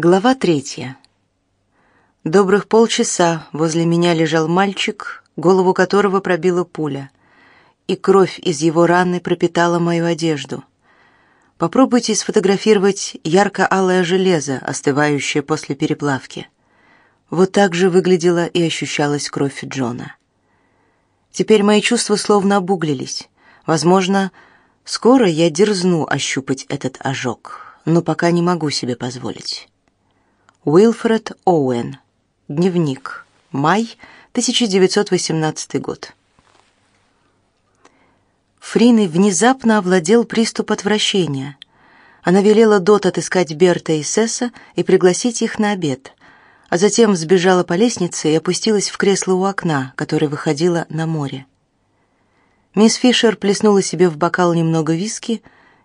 Глава третья. Добрых полчаса возле меня лежал мальчик, голову которого пробила пуля, и кровь из его раны пропитала мою одежду. Попробуйте сфотографировать ярко-алое железо, остывающее после переплавки. Вот так же выглядела и ощущалась кровь Джона. Теперь мои чувства словно обуглились. Возможно, скоро я дерзну ощупать этот ожог, но пока не могу себе позволить. Уилфред Оуэн. Дневник. Май 1918 год. Фриной внезапно овладел приступ отвращения. Она велела Дот отыскать Берта и Сесса и пригласить их на обед, а затем взбежала по лестнице и опустилась в кресло у окна, которое выходило на море. Мисс Фишер плеснула себе в бокал немного виски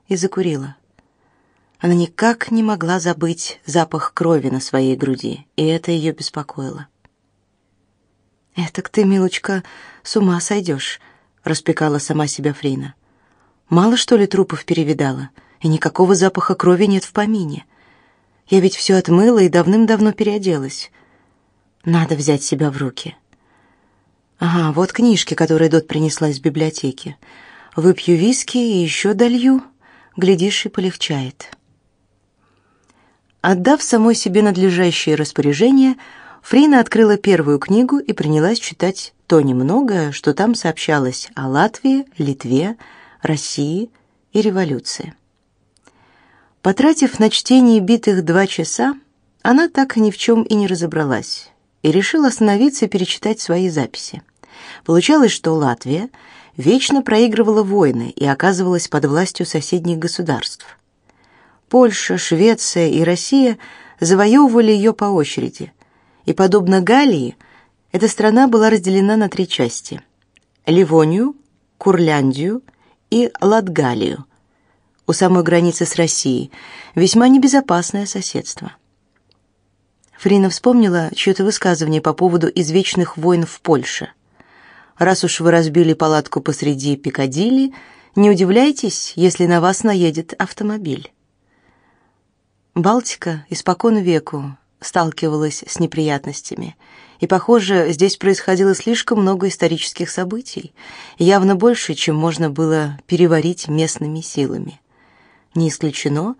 и закурила. Она никак не могла забыть запах крови на своей груди, и это ее беспокоило. «Этак ты, милочка, с ума сойдешь», — распекала сама себя Фрина. «Мало, что ли, трупов перевидала, и никакого запаха крови нет в помине. Я ведь все отмыла и давным-давно переоделась. Надо взять себя в руки». «Ага, вот книжки, которые Дот принесла из библиотеки. Выпью виски и еще долью, глядишь, и полегчает». Отдав самой себе надлежащее распоряжение, Фрина открыла первую книгу и принялась читать то немногое, что там сообщалось о Латвии, Литве, России и революции. Потратив на чтение битых два часа, она так ни в чем и не разобралась и решила остановиться и перечитать свои записи. Получалось, что Латвия вечно проигрывала войны и оказывалась под властью соседних государств – Польша, Швеция и Россия завоевывали ее по очереди. И, подобно Галлии, эта страна была разделена на три части – Ливонию, Курляндию и Латгалию. У самой границы с Россией весьма небезопасное соседство. Фрина вспомнила чье-то высказывание по поводу извечных войн в Польше. «Раз уж вы разбили палатку посреди Пикадилли, не удивляйтесь, если на вас наедет автомобиль». Балтика испокон веку сталкивалась с неприятностями, и, похоже, здесь происходило слишком много исторических событий, явно больше, чем можно было переварить местными силами. Не исключено,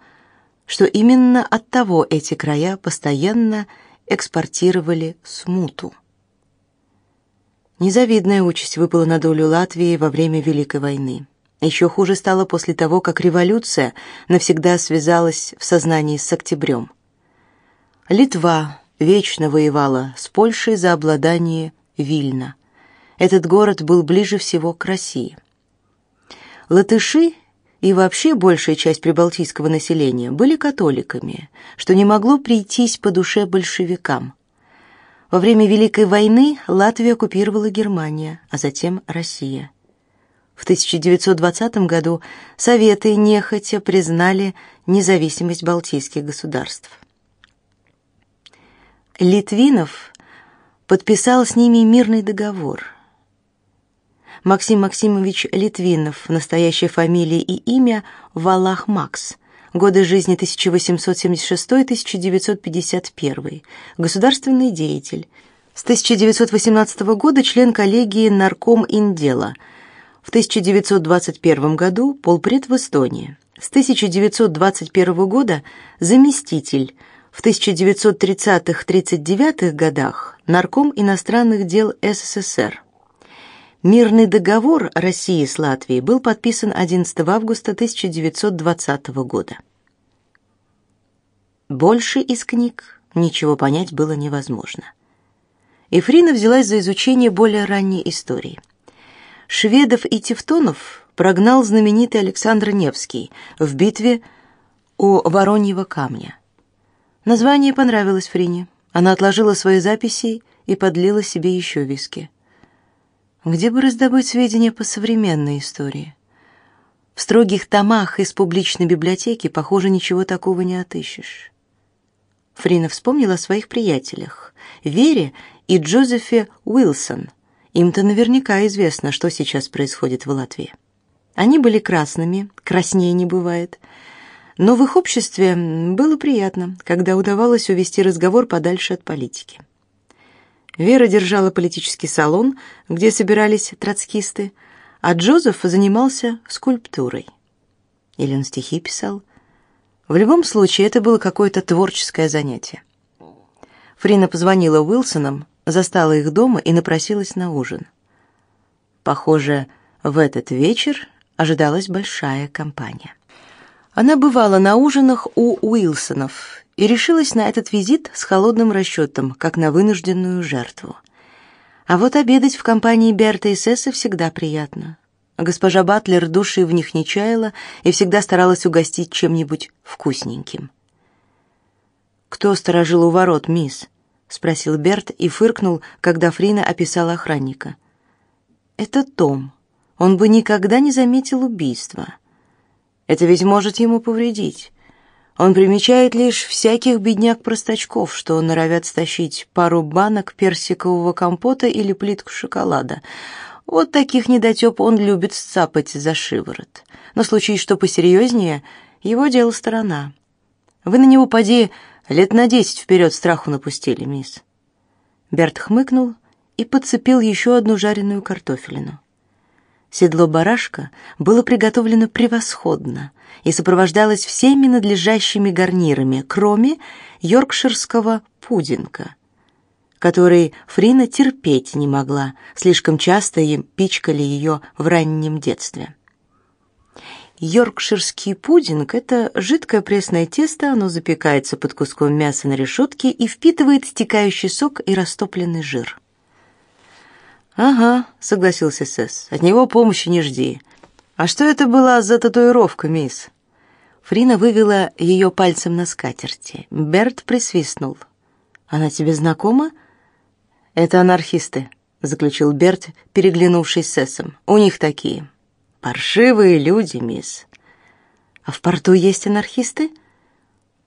что именно от того эти края постоянно экспортировали смуту. Незавидная участь выпала на долю Латвии во время Великой войны. Еще хуже стало после того, как революция навсегда связалась в сознании с октябрем. Литва вечно воевала с Польшей за обладание Вильна. Этот город был ближе всего к России. Латыши и вообще большая часть прибалтийского населения были католиками, что не могло прийтись по душе большевикам. Во время Великой войны Латвию оккупировала Германия, а затем Россия. В 1920 году Советы нехотя признали независимость балтийских государств. Литвинов подписал с ними мирный договор. Максим Максимович Литвинов, настоящая фамилия и имя Валах Макс, годы жизни 1876-1951, государственный деятель. С 1918 года член коллегии Нарком Индела – в 1921 году полпред в Эстонии. С 1921 года заместитель. В 1930-39 годах нарком иностранных дел СССР. Мирный договор России с Латвией был подписан 11 августа 1920 года. Больше из книг ничего понять было невозможно. Ефрина взялась за изучение более ранней истории – Шведов и тевтонов прогнал знаменитый Александр Невский в битве у Вороньего камня. Название понравилось Фрине. Она отложила свои записи и подлила себе еще виски. Где бы раздобыть сведения по современной истории? В строгих томах из публичной библиотеки, похоже, ничего такого не отыщешь. Фрина вспомнила о своих приятелях, Вере и Джозефе Уилсон – им-то наверняка известно, что сейчас происходит в Латвии. Они были красными, краснее не бывает. Но в их обществе было приятно, когда удавалось увести разговор подальше от политики. Вера держала политический салон, где собирались троцкисты, а Джозеф занимался скульптурой. Или он стихи писал. В любом случае, это было какое-то творческое занятие. Фрина позвонила Уилсонам, застала их дома и напросилась на ужин. Похоже, в этот вечер ожидалась большая компания. Она бывала на ужинах у Уилсонов и решилась на этот визит с холодным расчетом, как на вынужденную жертву. А вот обедать в компании Берта и Сесса всегда приятно. Госпожа Батлер души в них не чаяла и всегда старалась угостить чем-нибудь вкусненьким. «Кто сторожил у ворот, мисс?» — спросил Берт и фыркнул, когда Фрина описала охранника. «Это Том. Он бы никогда не заметил убийства». Это ведь может ему повредить. Он примечает лишь всяких бедняк-простачков, что норовят стащить пару банок персикового компота или плитку шоколада. Вот таких недотеп он любит сцапать за шиворот. Но случай, что посерьезнее, его дело сторона. Вы на него, поди, лет на десять вперед страху напустили, мисс. Берт хмыкнул и подцепил еще одну жареную картофелину. Седло барашка было приготовлено превосходно и сопровождалось всеми надлежащими гарнирами, кроме йоркширского пудинга, который Фрина терпеть не могла, слишком часто им пичкали ее в раннем детстве. Йоркширский пудинг – это жидкое пресное тесто, оно запекается под куском мяса на решетке и впитывает стекающий сок и растопленный жир. «Ага», — согласился Сэс. «От него помощи не жди». «А что это была за татуировка, мисс?» Фрина вывела ее пальцем на скатерти. Берт присвистнул. «Она тебе знакома?» «Это анархисты», — заключил Берт, переглянувшись с Сэсом. «У них такие. Паршивые люди, мисс». «А в порту есть анархисты?»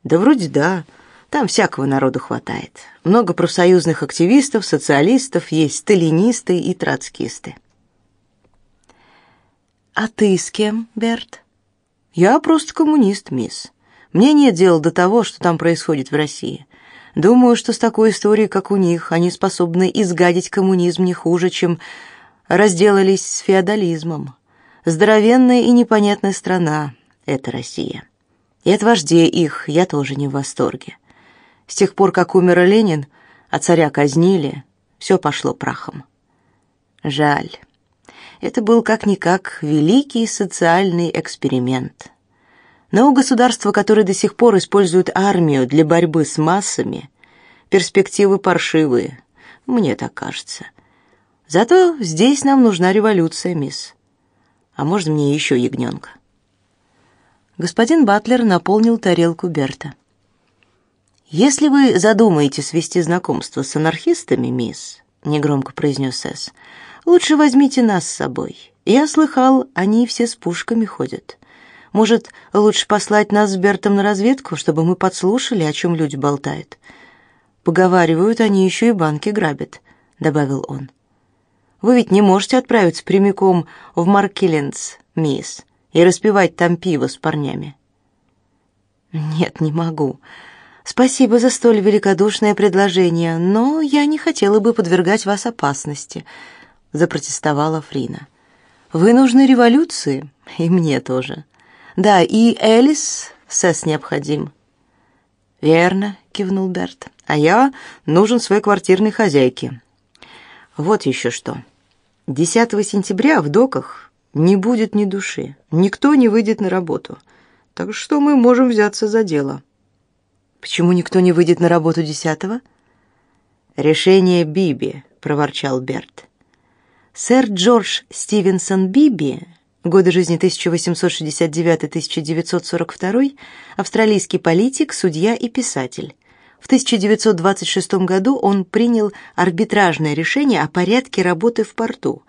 «Да вроде да. Там всякого народу хватает. Много профсоюзных активистов, социалистов, есть сталинисты и троцкисты. А ты с кем, Берт? Я просто коммунист, мисс. Мне нет дела до того, что там происходит в России. Думаю, что с такой историей, как у них, они способны изгадить коммунизм не хуже, чем разделались с феодализмом. Здоровенная и непонятная страна — это Россия. И от вождей их я тоже не в восторге. С тех пор, как умер Ленин, а царя казнили, все пошло прахом. Жаль. Это был как-никак великий социальный эксперимент. Но у государства, которое до сих пор использует армию для борьбы с массами, перспективы паршивые, мне так кажется. Зато здесь нам нужна революция, мисс. А можно мне еще ягненка?» Господин Батлер наполнил тарелку Берта. «Если вы задумаете свести знакомство с анархистами, мисс», — негромко произнес Эс, — «лучше возьмите нас с собой. Я слыхал, они все с пушками ходят. Может, лучше послать нас с Бертом на разведку, чтобы мы подслушали, о чем люди болтают? Поговаривают, они еще и банки грабят», — добавил он. «Вы ведь не можете отправиться прямиком в Маркелленс, мисс, и распивать там пиво с парнями». «Нет, не могу», Спасибо за столь великодушное предложение, но я не хотела бы подвергать вас опасности, запротестовала Фрина. Вы нужны революции, и мне тоже. Да, и Элис Сэс необходим. Верно, кивнул Берт. А я нужен своей квартирной хозяйке. Вот еще что. 10 сентября в доках не будет ни души. Никто не выйдет на работу. Так что мы можем взяться за дело. Почему никто не выйдет на работу десятого? Решение Биби, проворчал Берт. Сэр Джордж Стивенсон Биби, годы жизни 1869-1942, австралийский политик, судья и писатель. В 1926 году он принял арбитражное решение о порядке работы в порту.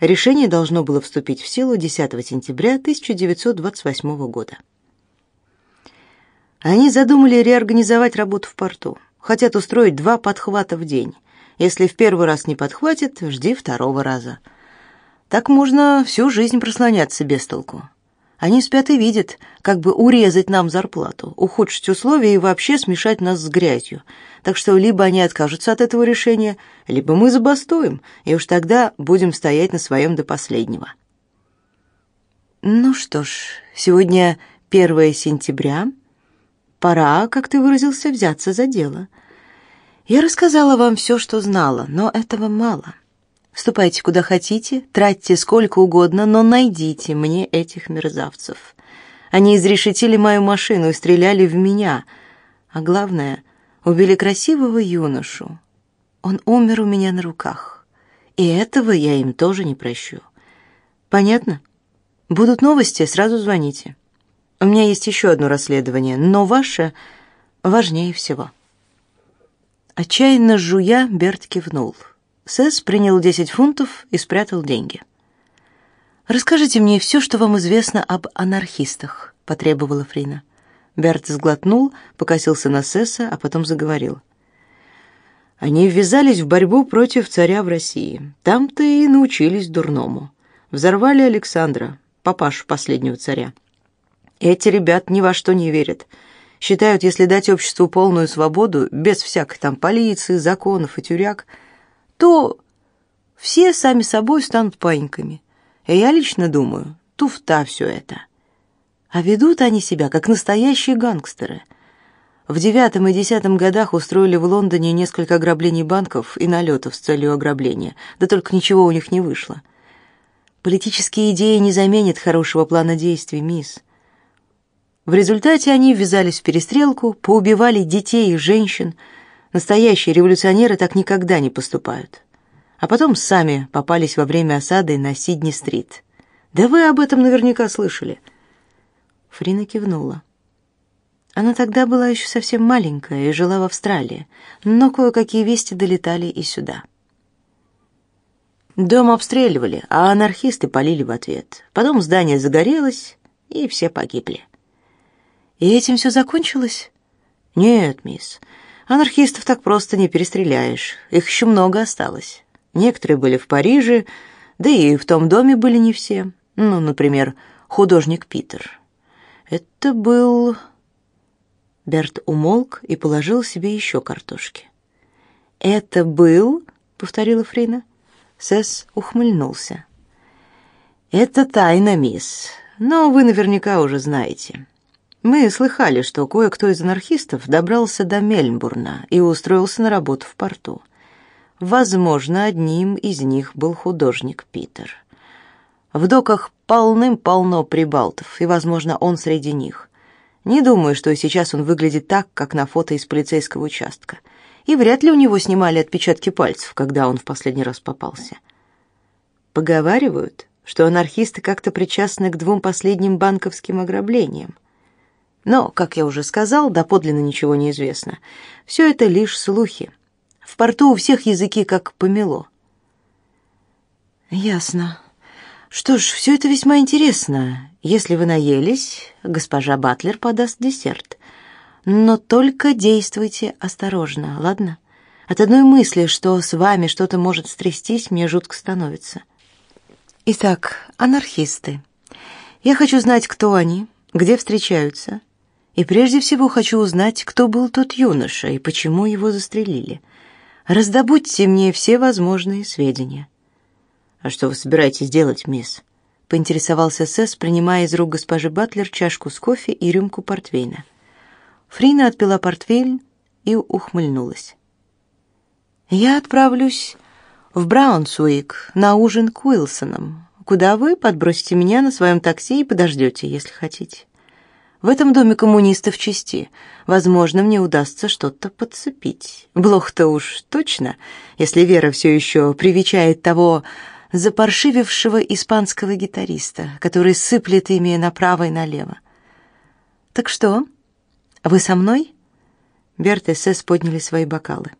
Решение должно было вступить в силу 10 сентября 1928 года. Они задумали реорганизовать работу в порту. Хотят устроить два подхвата в день. Если в первый раз не подхватит, жди второго раза. Так можно всю жизнь прослоняться без толку. Они спят и видят, как бы урезать нам зарплату, ухудшить условия и вообще смешать нас с грязью. Так что либо они откажутся от этого решения, либо мы забастуем, и уж тогда будем стоять на своем до последнего. Ну что ж, сегодня 1 сентября. Пора, как ты выразился, взяться за дело. Я рассказала вам все, что знала, но этого мало. Ступайте куда хотите, тратьте сколько угодно, но найдите мне этих мерзавцев. Они изрешетили мою машину и стреляли в меня. А главное, убили красивого юношу. Он умер у меня на руках. И этого я им тоже не прощу. Понятно? Будут новости, сразу звоните. У меня есть еще одно расследование, но ваше важнее всего. Отчаянно жуя, Берт кивнул. Сэс принял 10 фунтов и спрятал деньги. «Расскажите мне все, что вам известно об анархистах», — потребовала Фрина. Берт сглотнул, покосился на Сесса, а потом заговорил. «Они ввязались в борьбу против царя в России. Там-то и научились дурному. Взорвали Александра, папашу последнего царя. Эти ребят ни во что не верят. Считают, если дать обществу полную свободу, без всякой там полиции, законов и тюряк — то все сами собой станут паиньками. И я лично думаю, туфта все это. А ведут они себя, как настоящие гангстеры. В девятом и десятом годах устроили в Лондоне несколько ограблений банков и налетов с целью ограбления, да только ничего у них не вышло. Политические идеи не заменят хорошего плана действий, мисс. В результате они ввязались в перестрелку, поубивали детей и женщин, Настоящие революционеры так никогда не поступают. А потом сами попались во время осады на Сидни-стрит. Да вы об этом наверняка слышали. Фрина кивнула. Она тогда была еще совсем маленькая и жила в Австралии, но кое-какие вести долетали и сюда. Дом обстреливали, а анархисты полили в ответ. Потом здание загорелось, и все погибли. И этим все закончилось? Нет, мисс. Анархистов так просто не перестреляешь. Их еще много осталось. Некоторые были в Париже, да и в том доме были не все. Ну, например, художник Питер. Это был... Берт умолк и положил себе еще картошки. «Это был...» — повторила Фрина. Сэс ухмыльнулся. «Это тайна, мисс, но вы наверняка уже знаете. Мы слыхали, что кое-кто из анархистов добрался до Мельбурна и устроился на работу в порту. Возможно, одним из них был художник Питер. В доках полным-полно прибалтов, и, возможно, он среди них. Не думаю, что сейчас он выглядит так, как на фото из полицейского участка. И вряд ли у него снимали отпечатки пальцев, когда он в последний раз попался. Поговаривают, что анархисты как-то причастны к двум последним банковским ограблениям. Но, как я уже сказал, доподлинно ничего не известно. Все это лишь слухи. В порту у всех языки как помело. Ясно. Что ж, все это весьма интересно. Если вы наелись, госпожа Батлер подаст десерт. Но только действуйте осторожно, ладно? От одной мысли, что с вами что-то может стрястись, мне жутко становится. Итак, анархисты. Я хочу знать, кто они, где встречаются, и прежде всего хочу узнать, кто был тот юноша и почему его застрелили. Раздобудьте мне все возможные сведения. А что вы собираетесь делать, мисс? поинтересовался Сэс, принимая из рук госпожи Батлер чашку с кофе и рюмку портвейна. Фрина отпила портвейн и ухмыльнулась. Я отправлюсь в Браунсуик на ужин к Уилсонам, куда вы подбросите меня на своем такси и подождете, если хотите. В этом доме коммунистов чести. Возможно, мне удастся что-то подцепить. Блох-то уж точно, если Вера все еще привечает того запаршивившего испанского гитариста, который сыплет ими направо и налево. Так что, вы со мной? Берт и Сес подняли свои бокалы.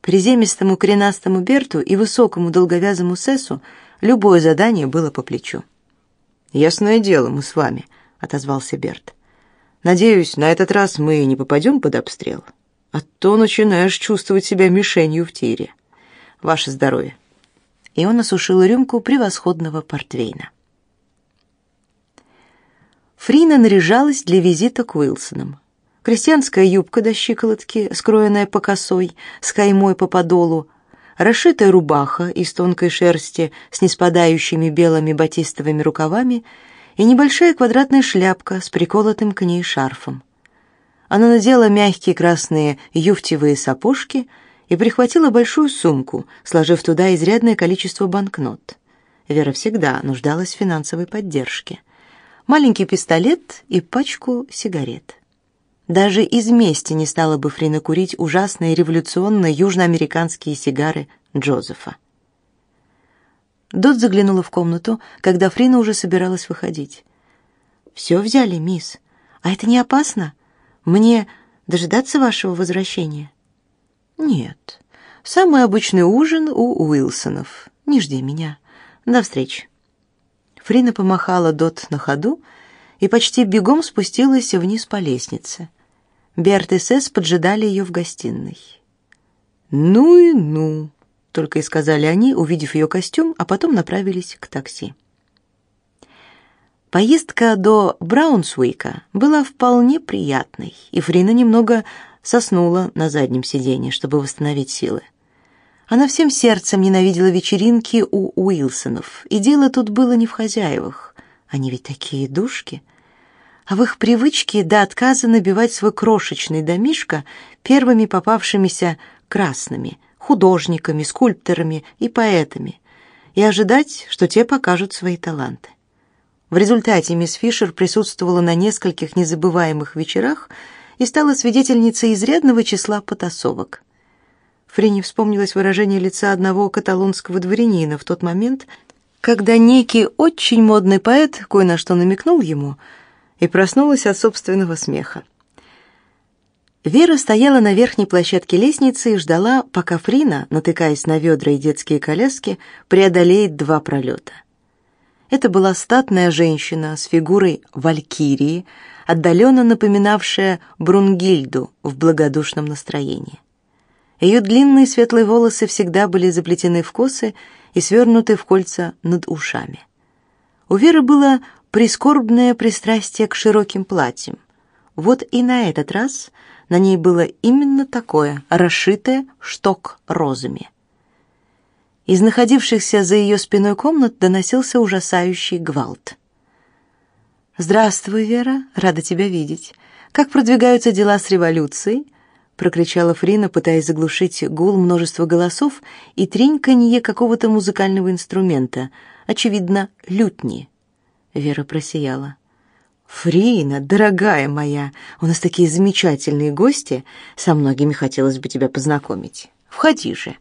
Приземистому коренастому Берту и высокому долговязому Сесу любое задание было по плечу. «Ясное дело, мы с вами», — отозвался Берт. Надеюсь, на этот раз мы не попадем под обстрел. А то начинаешь чувствовать себя мишенью в тире. Ваше здоровье. И он осушил рюмку превосходного портвейна. Фрина наряжалась для визита к Уилсонам. Крестьянская юбка до щиколотки, скроенная по косой, с каймой по подолу, расшитая рубаха из тонкой шерсти с неспадающими белыми батистовыми рукавами и небольшая квадратная шляпка с приколотым к ней шарфом. Она надела мягкие красные юфтевые сапожки и прихватила большую сумку, сложив туда изрядное количество банкнот. Вера всегда нуждалась в финансовой поддержке. Маленький пистолет и пачку сигарет. Даже из мести не стала бы Фрина курить ужасные революционные южноамериканские сигары Джозефа. Дот заглянула в комнату, когда Фрина уже собиралась выходить. «Все взяли, мисс. А это не опасно? Мне дожидаться вашего возвращения?» «Нет. Самый обычный ужин у Уилсонов. Не жди меня. До встречи». Фрина помахала Дот на ходу и почти бегом спустилась вниз по лестнице. Берт и Сесс поджидали ее в гостиной. «Ну и ну», — только и сказали они, увидев ее костюм, а потом направились к такси. Поездка до Браунсуика была вполне приятной, и Фрина немного соснула на заднем сиденье, чтобы восстановить силы. Она всем сердцем ненавидела вечеринки у Уилсонов, и дело тут было не в хозяевах. Они ведь такие душки — а в их привычке до отказа набивать свой крошечный домишко первыми попавшимися красными, художниками, скульпторами и поэтами, и ожидать, что те покажут свои таланты. В результате мисс Фишер присутствовала на нескольких незабываемых вечерах и стала свидетельницей изрядного числа потасовок. Фрине вспомнилось выражение лица одного каталонского дворянина в тот момент, когда некий очень модный поэт кое на что намекнул ему – и проснулась от собственного смеха. Вера стояла на верхней площадке лестницы и ждала, пока Фрина, натыкаясь на ведра и детские коляски, преодолеет два пролета. Это была статная женщина с фигурой валькирии, отдаленно напоминавшая Брунгильду в благодушном настроении. Ее длинные светлые волосы всегда были заплетены в косы и свернуты в кольца над ушами. У Веры было прискорбное пристрастие к широким платьям. Вот и на этот раз на ней было именно такое, расшитое шток розами. Из находившихся за ее спиной комнат доносился ужасающий гвалт. «Здравствуй, Вера, рада тебя видеть. Как продвигаются дела с революцией?» прокричала Фрина, пытаясь заглушить гул множества голосов и треньканье какого-то музыкального инструмента, очевидно, лютни. Вера просияла. «Фрина, дорогая моя, у нас такие замечательные гости. Со многими хотелось бы тебя познакомить. Входи же.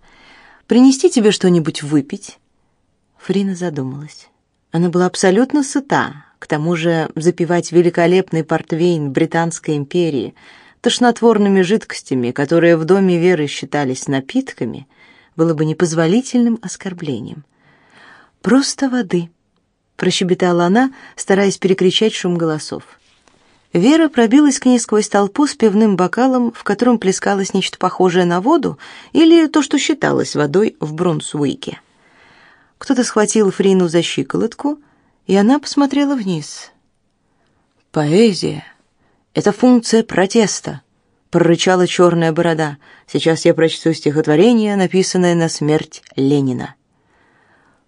Принести тебе что-нибудь выпить?» Фрина задумалась. Она была абсолютно сыта. К тому же запивать великолепный портвейн Британской империи тошнотворными жидкостями, которые в доме Веры считались напитками, было бы непозволительным оскорблением. «Просто воды», прощебетала она, стараясь перекричать шум голосов. Вера пробилась к ней сквозь толпу с пивным бокалом, в котором плескалось нечто похожее на воду или то, что считалось водой в Брунсуике. Кто-то схватил Фрину за щиколотку, и она посмотрела вниз. «Поэзия — это функция протеста», — прорычала черная борода. «Сейчас я прочту стихотворение, написанное на смерть Ленина».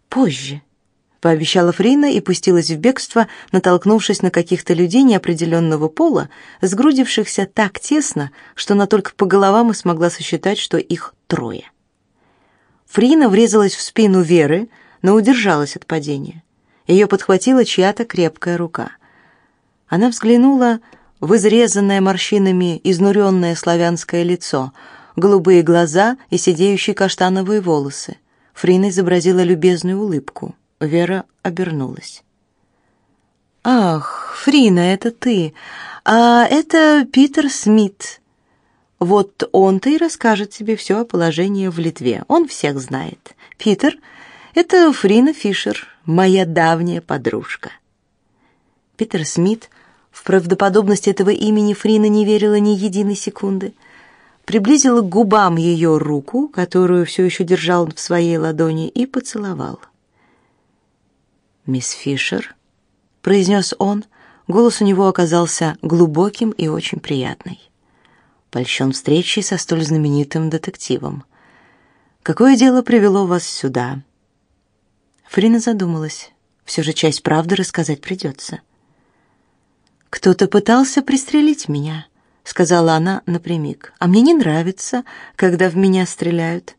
«Позже», пообещала Фрина и пустилась в бегство, натолкнувшись на каких-то людей неопределенного пола, сгрудившихся так тесно, что она только по головам и смогла сосчитать, что их трое. Фрина врезалась в спину Веры, но удержалась от падения. Ее подхватила чья-то крепкая рука. Она взглянула в изрезанное морщинами изнуренное славянское лицо, голубые глаза и сидеющие каштановые волосы. Фрина изобразила любезную улыбку. Вера обернулась. «Ах, Фрина, это ты! А это Питер Смит. Вот он-то и расскажет тебе все о положении в Литве. Он всех знает. Питер — это Фрина Фишер, моя давняя подружка». Питер Смит, в правдоподобность этого имени Фрина не верила ни единой секунды, приблизила к губам ее руку, которую все еще держал в своей ладони, и поцеловал. «Мисс Фишер», — произнес он, Голос у него оказался глубоким и очень приятный. Польщен встречей со столь знаменитым детективом. Какое дело привело вас сюда? Фрина задумалась. Все же часть правды рассказать придется. Кто-то пытался пристрелить меня, сказала она напрямик. А мне не нравится, когда в меня стреляют.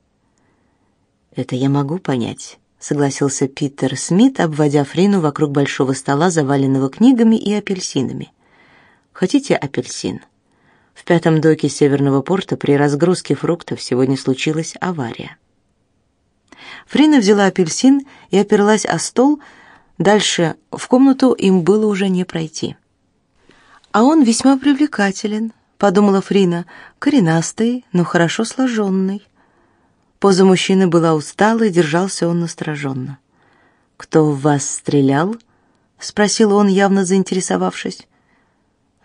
Это я могу понять, согласился Питер Смит, обводя Фрину вокруг большого стола, заваленного книгами и апельсинами. Хотите апельсин? В пятом доке Северного порта при разгрузке фруктов сегодня случилась авария. Фрина взяла апельсин и оперлась о стол. Дальше в комнату им было уже не пройти. А он весьма привлекателен, подумала Фрина, коренастый, но хорошо сложенный. Поза мужчины была усталой, держался он настороженно. «Кто в вас стрелял?» — спросил он, явно заинтересовавшись.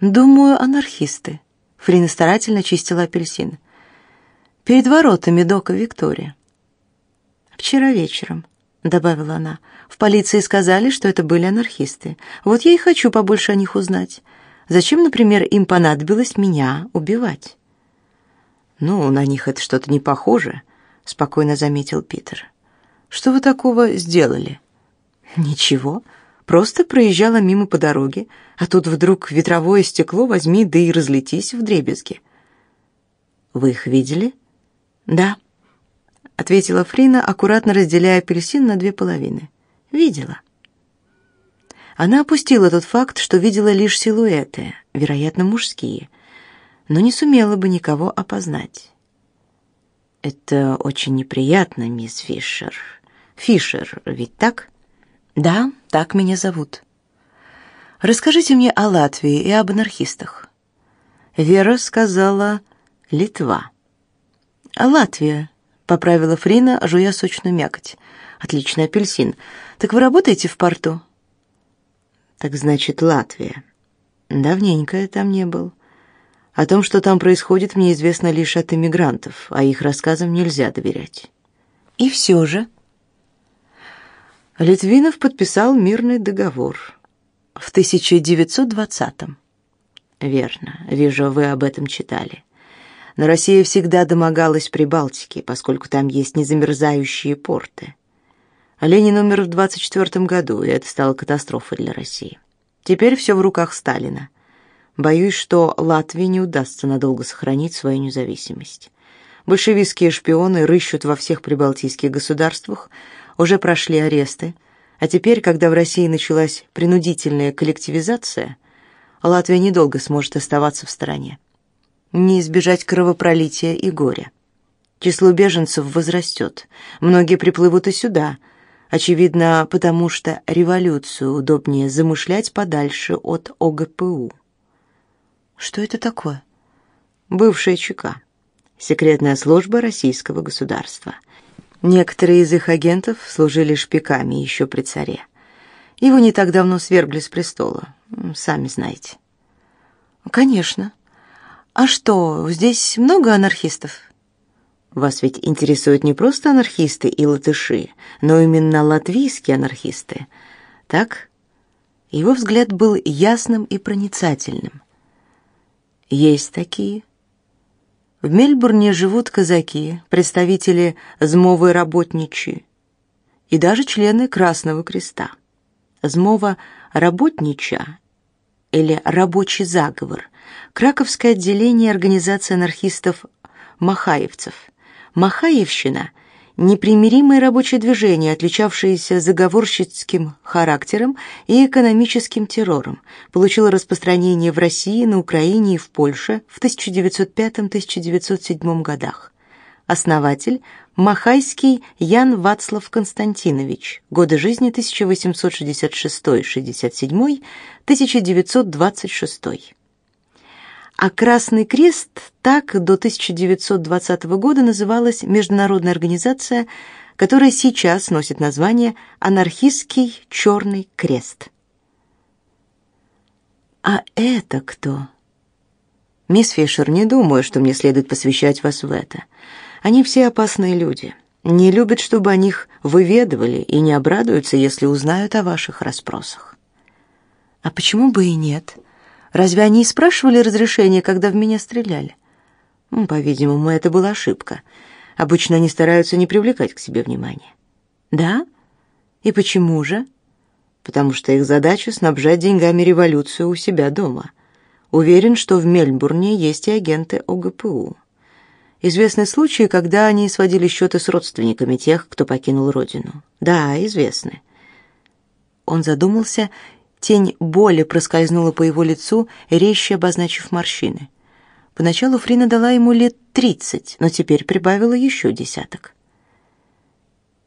«Думаю, анархисты». Фрина старательно чистила апельсин. «Перед воротами дока Виктория». «Вчера вечером», — добавила она. «В полиции сказали, что это были анархисты. Вот я и хочу побольше о них узнать. Зачем, например, им понадобилось меня убивать?» «Ну, на них это что-то не похоже», — спокойно заметил Питер. «Что вы такого сделали?» «Ничего. Просто проезжала мимо по дороге, а тут вдруг ветровое стекло возьми, да и разлетись в дребезги». «Вы их видели?» «Да», — ответила Фрина, аккуратно разделяя апельсин на две половины. «Видела». Она опустила тот факт, что видела лишь силуэты, вероятно, мужские, но не сумела бы никого опознать. Это очень неприятно, мисс Фишер. Фишер, ведь так? Да, так меня зовут. Расскажите мне о Латвии и об анархистах. Вера сказала Литва. А Латвия, поправила Фрина, жуя сочную мякоть. Отличный апельсин. Так вы работаете в порту? Так значит, Латвия. Давненько я там не был. О том, что там происходит, мне известно лишь от эмигрантов, а их рассказам нельзя доверять. И все же... Литвинов подписал мирный договор в 1920-м. Верно, вижу, вы об этом читали. Но Россия всегда домогалась Прибалтики, поскольку там есть незамерзающие порты. Ленин умер в 24 году, и это стало катастрофой для России. Теперь все в руках Сталина. Боюсь, что Латвии не удастся надолго сохранить свою независимость. Большевистские шпионы рыщут во всех прибалтийских государствах, уже прошли аресты, а теперь, когда в России началась принудительная коллективизация, Латвия недолго сможет оставаться в стороне. Не избежать кровопролития и горя. Число беженцев возрастет, многие приплывут и сюда, очевидно, потому что революцию удобнее замышлять подальше от ОГПУ. Что это такое? Бывшая ЧК. Секретная служба российского государства. Некоторые из их агентов служили шпиками еще при царе. Его не так давно свергли с престола, сами знаете. Конечно. А что, здесь много анархистов? Вас ведь интересуют не просто анархисты и латыши, но именно латвийские анархисты. Так? Его взгляд был ясным и проницательным. Есть такие. В Мельбурне живут казаки, представители змовы работничьи и даже члены Красного Креста. Змова работнича или рабочий заговор Краковское отделение организации анархистов Махаевцев. Махаевщина непримиримое рабочее движение, отличавшееся заговорщицким характером и экономическим террором, получило распространение в России, на Украине и в Польше в 1905-1907 годах. Основатель Махайский Ян Вацлав Константинович. Годы жизни 1866-67, 1926 а Красный Крест так до 1920 года называлась международная организация, которая сейчас носит название Анархистский Черный Крест. А это кто? Мисс Фишер, не думаю, что мне следует посвящать вас в это. Они все опасные люди. Не любят, чтобы о них выведывали и не обрадуются, если узнают о ваших расспросах. А почему бы и нет? Разве они и спрашивали разрешения, когда в меня стреляли? По-видимому, это была ошибка. Обычно они стараются не привлекать к себе внимания. Да? И почему же? Потому что их задача снабжать деньгами революцию у себя дома. Уверен, что в Мельбурне есть и агенты ОГПУ. Известны случаи, когда они сводили счеты с родственниками тех, кто покинул родину. Да, известны. Он задумался, тень боли проскользнула по его лицу, резче обозначив морщины. Поначалу Фрина дала ему лет тридцать, но теперь прибавила еще десяток.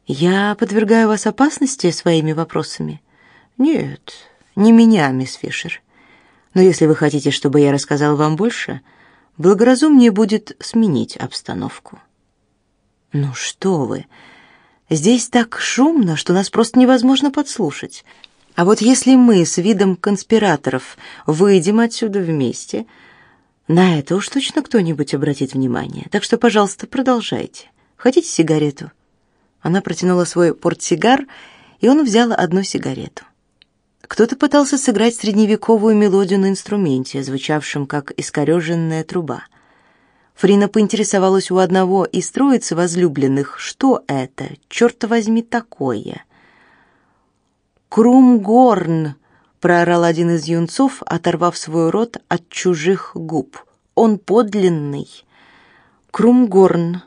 «Я подвергаю вас опасности своими вопросами?» «Нет, не меня, мисс Фишер. Но если вы хотите, чтобы я рассказал вам больше, благоразумнее будет сменить обстановку». «Ну что вы! Здесь так шумно, что нас просто невозможно подслушать. А вот если мы с видом конспираторов выйдем отсюда вместе, на это уж точно кто-нибудь обратит внимание. Так что, пожалуйста, продолжайте. Хотите сигарету?» Она протянула свой портсигар, и он взял одну сигарету. Кто-то пытался сыграть средневековую мелодию на инструменте, звучавшем как искореженная труба. Фрина поинтересовалась у одного из троицы возлюбленных, что это, черт возьми, такое. «Крумгорн!» — проорал один из юнцов, оторвав свой рот от чужих губ. «Он подлинный!» «Крумгорн!»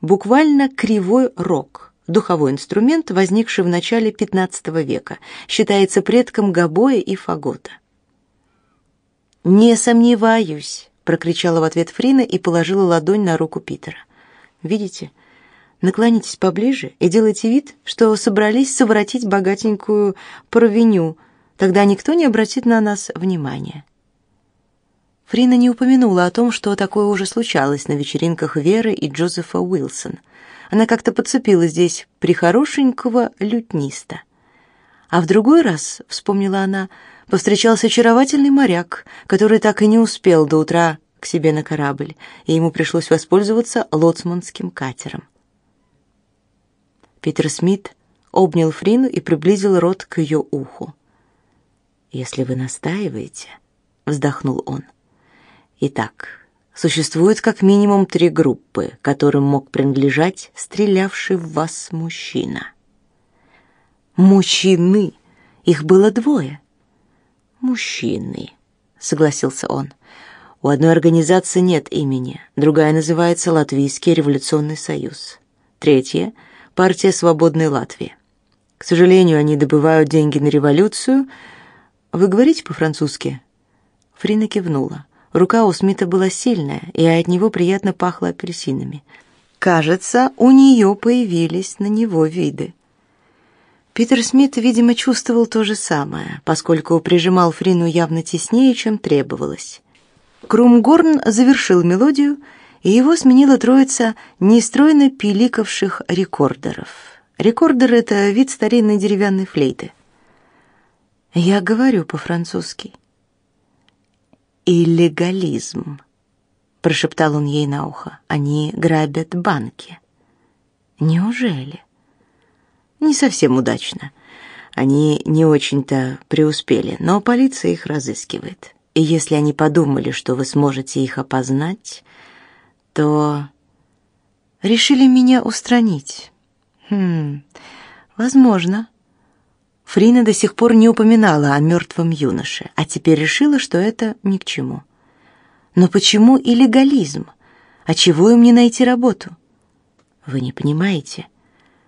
Буквально кривой рог духовой инструмент, возникший в начале XV века, считается предком гобоя и фагота. «Не сомневаюсь», — прокричала в ответ Фрина и положила ладонь на руку Питера. «Видите? Наклонитесь поближе и делайте вид, что собрались совратить богатенькую провиню, тогда никто не обратит на нас внимания». Фрина не упомянула о том, что такое уже случалось на вечеринках Веры и Джозефа Уилсон — она как-то подцепила здесь прихорошенького лютниста. А в другой раз, вспомнила она, повстречался очаровательный моряк, который так и не успел до утра к себе на корабль, и ему пришлось воспользоваться лоцманским катером. Питер Смит обнял Фрину и приблизил рот к ее уху. «Если вы настаиваете», — вздохнул он. «Итак, Существует как минимум три группы, которым мог принадлежать стрелявший в вас мужчина. Мужчины. Их было двое. Мужчины, согласился он. У одной организации нет имени, другая называется Латвийский революционный союз. Третья партия Свободной Латвии. К сожалению, они добывают деньги на революцию. Вы говорите по-французски? Фрина кивнула. Рука у Смита была сильная, и от него приятно пахло апельсинами. Кажется, у нее появились на него виды. Питер Смит, видимо, чувствовал то же самое, поскольку прижимал Фрину явно теснее, чем требовалось. Крумгорн завершил мелодию, и его сменила троица нестройно пиликавших рекордеров. Рекордер — это вид старинной деревянной флейты. «Я говорю по-французски», «Иллегализм», — прошептал он ей на ухо. «Они грабят банки». «Неужели?» «Не совсем удачно. Они не очень-то преуспели, но полиция их разыскивает. И если они подумали, что вы сможете их опознать, то решили меня устранить. Хм, возможно. Фрина до сих пор не упоминала о мертвом юноше, а теперь решила, что это ни к чему. Но почему и легализм? А чего им не найти работу? Вы не понимаете.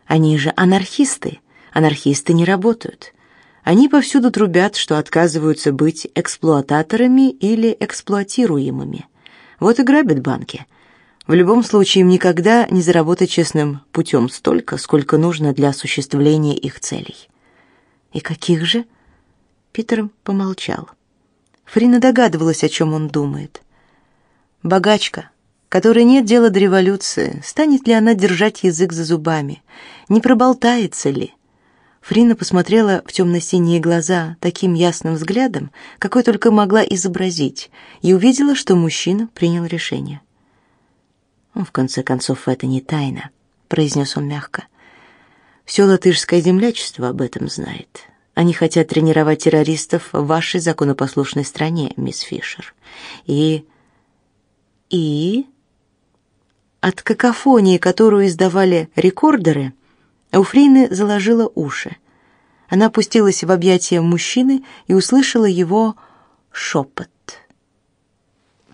Они же анархисты. Анархисты не работают. Они повсюду трубят, что отказываются быть эксплуататорами или эксплуатируемыми. Вот и грабят банки. В любом случае им никогда не заработать честным путем столько, сколько нужно для осуществления их целей. И каких же? Питер помолчал. Фрина догадывалась, о чем он думает. Богачка, которой нет дела до революции, станет ли она держать язык за зубами? Не проболтается ли? Фрина посмотрела в темно-синие глаза таким ясным взглядом, какой только могла изобразить, и увидела, что мужчина принял решение. «Ну, «В конце концов, это не тайна», — произнес он мягко. Все латышское землячество об этом знает. Они хотят тренировать террористов в вашей законопослушной стране, мисс Фишер. И и от какофонии, которую издавали рекордеры, у Фрины заложила уши. Она опустилась в объятия мужчины и услышала его шепот.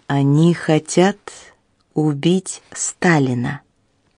Они хотят убить Сталина.